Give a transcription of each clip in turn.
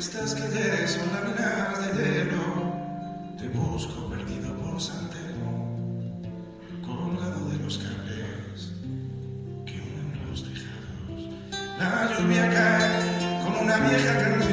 estas calles son láminas de hielo, te busco perdido por Santelmo, colgado de los cables que unen los tejados. La lluvia cae como una vieja canción.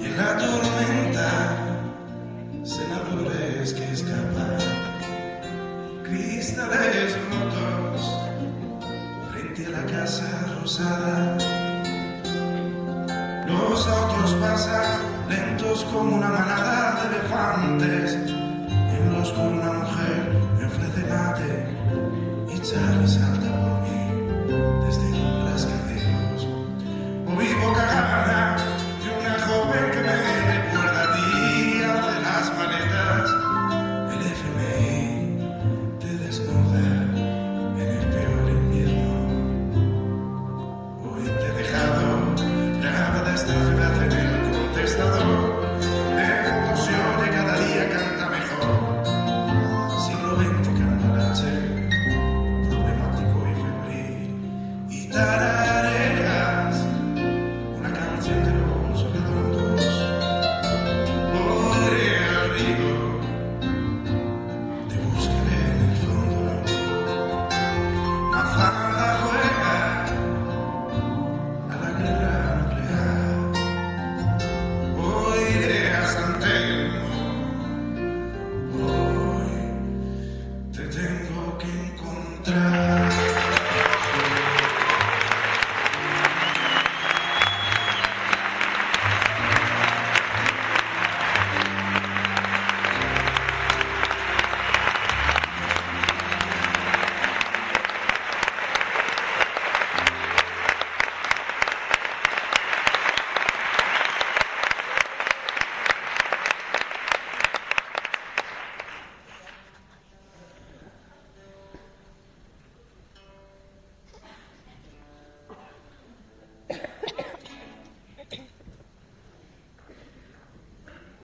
Y en la tormenta, senadores que escapan, cristales rotos frente a la casa rosada. Los autos pasan lentos como una manada de elefantes